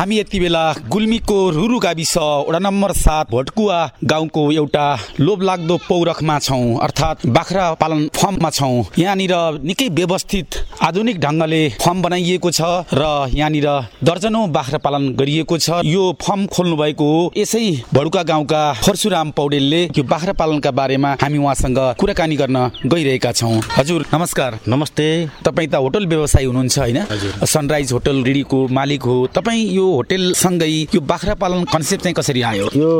हामी यति बेला गुल्मीको रुरु गाविस वडा नम्बर सात भोटकुवा गाउँको एउटा लोभलाग्दो पौरखमा छौँ अर्थात् बाख्रा पालन फर्ममा छौँ। यहाँनिर निकै व्यवस्थित आधुनिक ढङ्गले फर्म बनाइएको छ र यहाँनिर दर्जनौ बाख्रा पालन गरिएको छ। यो फर्म खोल्नु भएको हो यसै भडुका गाउँका परशुराम पौडेलले यो बाख्रा पालनका बारेमा हामी उहाँसँग कुराकानी गर्न गइरहेका छौँ। हजुर नमस्कार। नमस्ते। तपाईँ त होटल व्यवसायी हुनुहुन्छ होइन? सनराइज होटल रिडीको मालिक हो। तपाईँ यो होटेलसँगै यो बाख्रा पालन कन्सेप्ट चाहिँ कसरी आयो? यो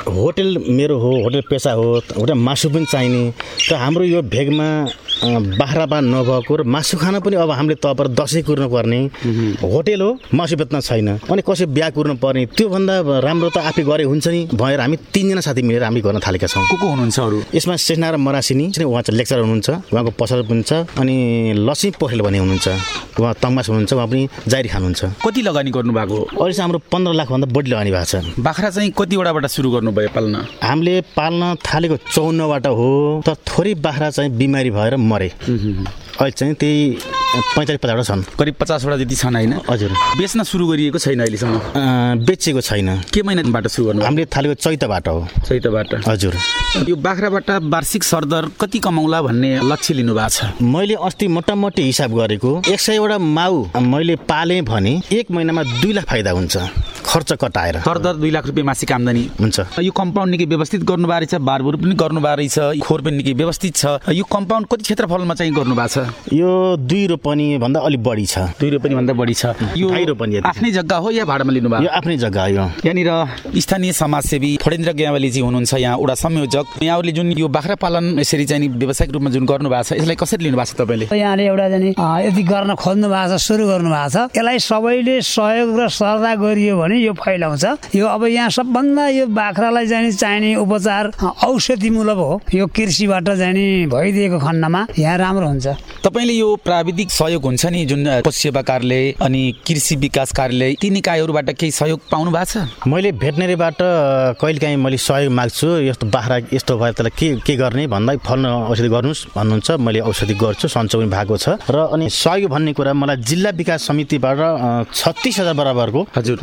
होटेल मेरो हो होटेल पेसा हो होटेल मासु पनि चाहिने। र हाम्रो यो भेगमा बाख्रा पालन नभएको र मासु खान पनि अब हामीले तपर दसैँ कुर्नु पर्ने। होटेल हो मासु बेच्न छैन। अनि कसै बिहा कुर्नु पर्ने त्योभन्दा राम्रो त आफै गरे हुन्छ नि भनेर हामी तिनजना साथी मिलेर हामी गर्न थालेका छौँ। को को हुनुहुन्छ अरू? यसमा सेना र मरासिनी उहाँ चाहिँ लेक्चर हुनुहुन्छ उहाँको पसल पनि छ अनि लक्ष्मी पोखरेल भन्ने हुनुहुन्छ। उहाँ तङ्मास हुनुहुन्छ उहाँ पनि जारी खानुहुन्छ। कति लगानी गर्नुभएको अहिलेसम्म हाम्रो पन्ध्र लाखभन्दा बढी लगानी भएको छ। बाख्रा चाहिँ कतिवटाबाट सुरु गर्नुभयो पाल्न? हामीले पाल्न थालेको चौन्नबाट हो तर थोरै बाख्रा चाहिँ बिमारी भएर मरे। अहिले चाहिँ त्यही पैँतालिस पचासवटा छन्। करिब पचासवटा जति छन् होइन। हजुर। बेच्न सुरु गरिएको छैन अहिलेसम्म? बेचेको छैन। के महिनाबाट सुरु गर्नु? हामीले थालेको चैतबाट हो। चैतबाट। हजुर। यो बाख्राबाट वार्षिक सरदर कति कमाउला भन्ने लक्ष्य लिनु भएको छ? मैले अस्ति मोटामोटी हिसाब गरेको एक सयवटा माउ मैले पालेँ भने एक महिनामा दुई लाख फाइदा हुन्छ। खर्च कटाएर। सरदर दुई लाख रुपियाँ मासिक आम्दानी। हुन्छ। यो कम्पाउन्ड निकै व्यवस्थित गर्नुभएको रहेछ बारबुर पनि गर्नुभएको रहेछ खोर पनि निकै व्यवस्थित छ। यो कम्पाउन्ड कति क्षेत्रफलमा चाहिँ गर्नुभएको छ? यो दुई रोपनी भन्दा अलिक बढी छ। दुई रुपियाँ भन्दा बढी छ। यो रोपनी। आफ्नै जग्गा हो या भाडामा लिनुभयो यो आफ्नै जग्गा हो यहाँनिर स्थानीय समाजसेवी फडेन्द्र ग्यावालीजी हुनुहुन्छ यहाँ एउटा संयोजक। यहाँहरूले जुन यो बाख्रा पालन यसरी चाहिँ नि व्यावसायिक रूपमा जुन गर्नु भएको छ यसलाई कसरी लिनु भएको छ तपाईँले? यहाँले एउटा जाने अँ, यति गर्न खोज्नु भएको छ सुरु गर्नु भएको छ। यसलाई सबैले सहयोग र श्रद्धा गरियो भने यो फैलाउँछ यो अब यहाँ सबभन्दा यो बाख्रालाई चाहिँ चाहिने उपचार औषधिमूलक हो। यो कृषिबाट चाहिँ नि भइदिएको खण्डमा यहाँ राम्रो हुन्छ। तपाईँले यो प्राविधिक सहयोग हुन्छ नि जुन पशु सेवा कार्यालय अनि कृषि विकास कार्यालय ती निकायहरूबाट केही सहयोग पाउनु भएको छ? मैले भेटनेरीबाट कहिलेकाहीँ मैले सहयोग माग्छु। यस्तो बाख्रा यस्तो भयो त्यसलाई के के गर्ने भन्दा फल्न औषधि गर्नुहोस् भन्नुहुन्छ। मैले औषधि गर्छु सन्चो पनि भएको छ। र अनि सहयोग भन्ने कुरा मलाई जिल्ला विकास समितिबाट छत्तिस हजार बराबरको हजुर।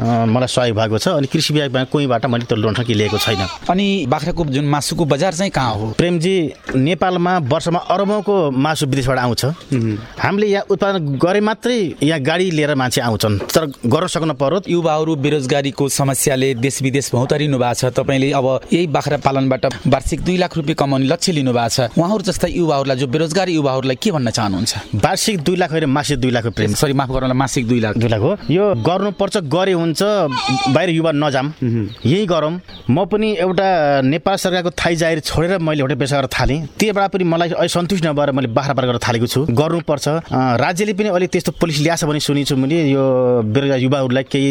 मलाई सहयोग भएको छ अनि कृषि विभाग कोहीबाट मैले त्यो लोन ठकी लिएको छैन। अनि बाख्राको जुन मासुको बजार चाहिँ कहाँ हो? प्रेमजी नेपालमा वर्षमा अरबौँको मासु विदेशबाट आउँछ। हामीले यहाँ उत्पादन गरे मात्रै यहाँ गाडी लिएर मान्छे आउँछन्। तर गर्न सक्नु पर्यो युवाहरू बेरोजगारीको समस्याले देश विदेश भौतारिनु भएको छ। तपाईँले अब यही बाख्रा पालनबाट वार्षिक दुई लाख रुपियाँ कमाउने लक्ष्य लिनु भएको छ। उहाँहरू जस्ता युवाहरूलाई जो बेरोजगारी युवाहरूलाई के भन्न चाहनुहुन्छ? वार्षिक दुई लाख होइन मासिक दुई लाखको प्रेम सरी माफ गर्नुलाई मासिक दुई लाख। दुई लाख हो। यो गर्नुपर्छ गरे हुन्छ बाहिर युवा नजाम। यही गरौँ। म पनि एउटा नेपाल सरकारको थाई जाहेर छोडेर मैले होटेल पेसा गरेर थालेँ। त्यहीबाट पनि मलाई अहिले सन्तुष्ट नभएर मैले बाख्रा पार गरेर थालेको छु। गर्नुपर्छ। राज्यले पनि अलिक त्यस्तो पोलिसी ल्याएको छ भने सुनेको छु मैले। यो बेरोजगार युवाहरूलाई केही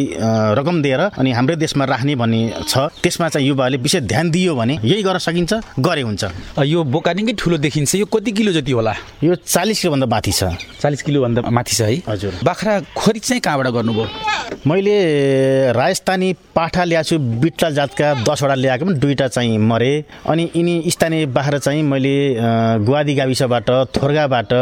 रकम दिएर अनि हाम्रै देशमा राख्ने भन्ने छ। त्यसमा चाहिँ युवाहरूले विशेष ध्यान दियो भने यही गर्न सकिन्छ गरे हुन्छ। यो बोका निकै ठुलो देखिन्छ। यो कति किलो जति होला? यो चालिस किलोभन्दा माथि छ। चालिस किलोभन्दा माथि छ है। हजुर। बाख्रा खरिद चाहिँ कहाँबाट गर्नुभयो? मैले राजस्थानी पाठा ल्याएको छु जातका दसवटा ल्याएको पनि दुईवटा चाहिँ मरे। अनि यिनी स्थानीय बाख्रा चाहिँ मैले गुवादी गाविसबाट थोर्गाबाट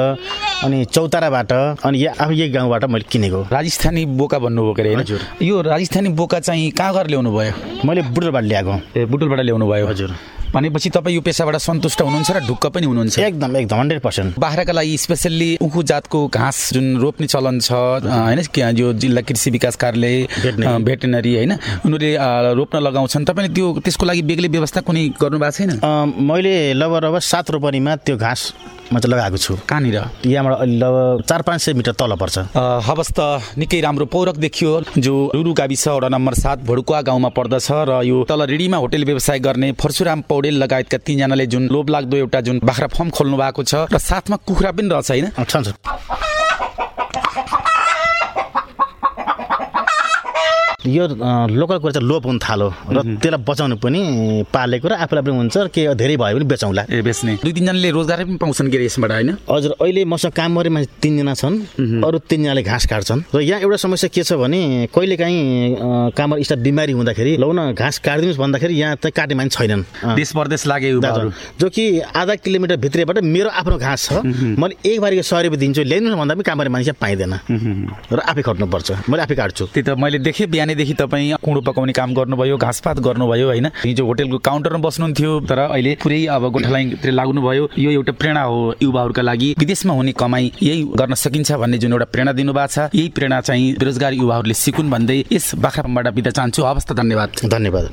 अनि चौताराबाट अनि या आफू यही गाउँबाट मैले किनेको। राजस्थानी बोका भन्नुभयो के अरे यो राजस्थानी बोका चाहिँ कहाँ गएर ल्याउनु भयो मैले बुटोलबाट ल्याएको। ए बुटुलबाट ल्याउनु भयो हजुर। भनेपछि तपाईँ यो पेसाबाट सन्तुष्ट हुनुहुन्छ र ढुक्क पनि हुनुहुन्छ? एकदम एकदम हन्ड्रेड पर्सेन्ट बाख्राका लागि स्पेसल्ली उखु जातको घाँस जुन रोप्ने चलन छ होइन यो जिल्ला कृषि विकास कार्यालय भेटनेरी। होइन उनीहरूले रोप्न लगाउँछन्। तपाईँले त्यो त्यसको लागि बेग्लै व्यवस्था कुनै गर्नु भएको छैन मैले लगभग लगभग सात रोपनीमा त्यो घाँस म चाहिँ लगाएको छु। कहाँनिर? यहाँबाट अलि लगभग चार पाँच सय मिटर तल पर्छ। हवस् त निकै राम्रो पौरख देखियो। जो रुरु गाविस वडा नम्बर सात भोडुकुवा गाउँमा पर्दछ र यो तल रिडीमा होटेल व्यवसाय गर्ने परशुराम पौडेल लगायतका तिनजनाले जुन लोभ लाग्दो एउटा जुन बाख्रा फर्म खोल्नु भएको छ र साथमा कुखुरा पनि रहेछ होइन अँ, छन् छन् यो लोकल कुरा चाहिँ लोप हुन थाल्यो र त्यसलाई बचाउनु पनि पालेको र आफूलाई पनि हुन्छ के धेरै भयो भने बेचौँला। ए बेच्ने। दुई तिनजनाले रोजगार पनि पाउँछन् के यसबाट होइन? हजुर अहिले मसँग काम गर्ने मान्छे तिनजना छन् अरू तिनजनाले घाँस काट्छन्। र यहाँ एउटा समस्या के छ भने कहिलेकाहीँ अ, कामर स्टाफ बिमारी हुँदाखेरि लौ न घाँस काटिदिनुहोस् भन्दाखेरि यहाँ चाहिँ काट्ने मान्छे छैनन्। देश परदेश लागे जो कि आधा किलोमिटर भित्रबाट मेरो आफ्नो घाँस छ मैले एक बारीको सय रुपियाँ दिन्छु ल्याइदिनुहोस् भन्दा पनि कामरी मान्छे पाइँदैन। र आफै खट्नुपर्छ। मैले आफै काट्छु। त्यही त मैले देखेँ बिहानैदेखि तपाईँ कुँडो पकाउने काम गर्नुभयो घाँसपात गर्नुभयो होइन? हिजो होटेलको काउन्टरमा बस्नुहुन्थ्यो तर अहिले पुरै अब गोठालातिर लाग्नुभयो। यो एउटा प्रेरणा हो युवाहरूका लागि। विदेशमा हुने कमाई यही गर्न सकिन्छ भन्ने जुन एउटा प्रेरणा दिनुभएको छ यही प्रेरणा चाहिँ बेरोजगार युवाहरूले सिकुन् भन्दै यस बाख्राबाट बिदा चाहन्छु। हवस् त धन्यवाद। धन्यवाद